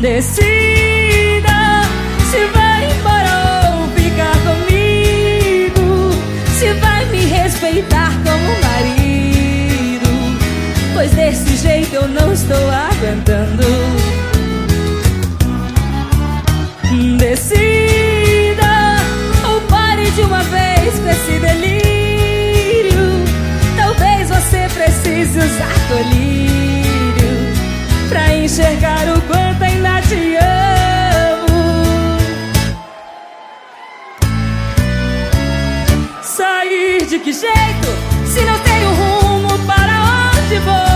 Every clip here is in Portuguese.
Decida se vai embora ou ficar comigo. Se vai me respeitar como marido. Pois desse jeito eu não estou aguentando. Decida ou pare de uma vez com esse delírio. Talvez você precise usar colírio pra enxergar de que jeito se não tenho rumo para onde vou?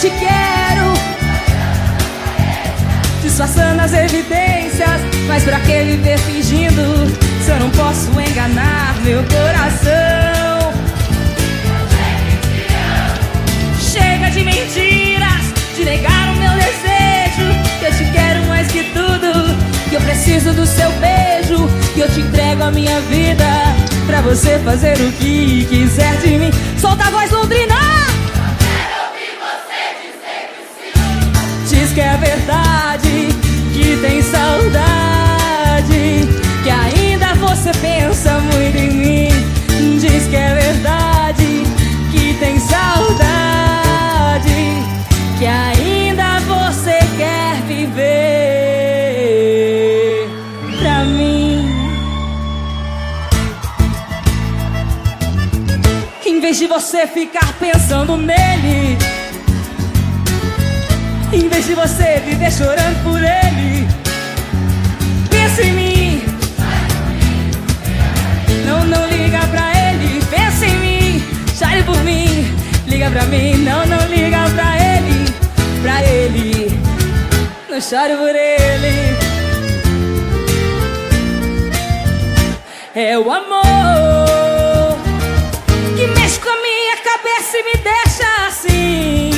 Te quero Disfarçando as evidências Mas pra que viver fingindo Se eu não posso enganar meu coração Chega de mentiras, de negar o meu desejo. Que eu te quero mais que tudo. Que eu preciso do seu beijo. Que eu te entrego a minha vida. Pra você fazer o que vez de você ficar pensando nele. Em vez de você viver chorando por ele, pensa em mim. Não, não liga pra ele, pensa em mim. Chore por mim, liga pra mim. Não, não liga pra ele, pra ele. Não chore por ele. É o amor cabeça e me deixa assim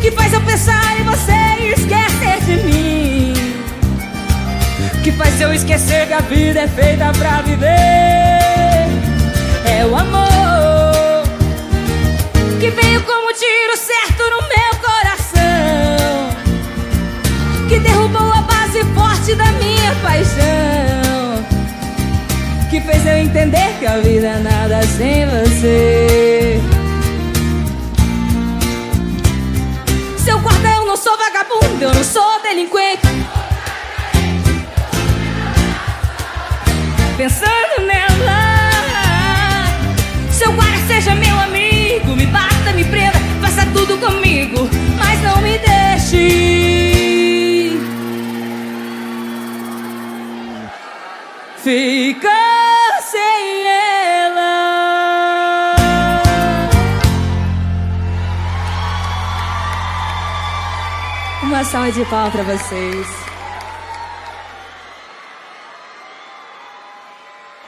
que faz eu pensar em você e esquecer de mim. Que faz eu esquecer que a vida é feita pra viver. É o amor que veio como tiro certo no meu coração. Que derrubou a base forte da minha paixão. Que fez eu entender que a vida é Ficar sem ela. Uma salva de palmas pra vocês.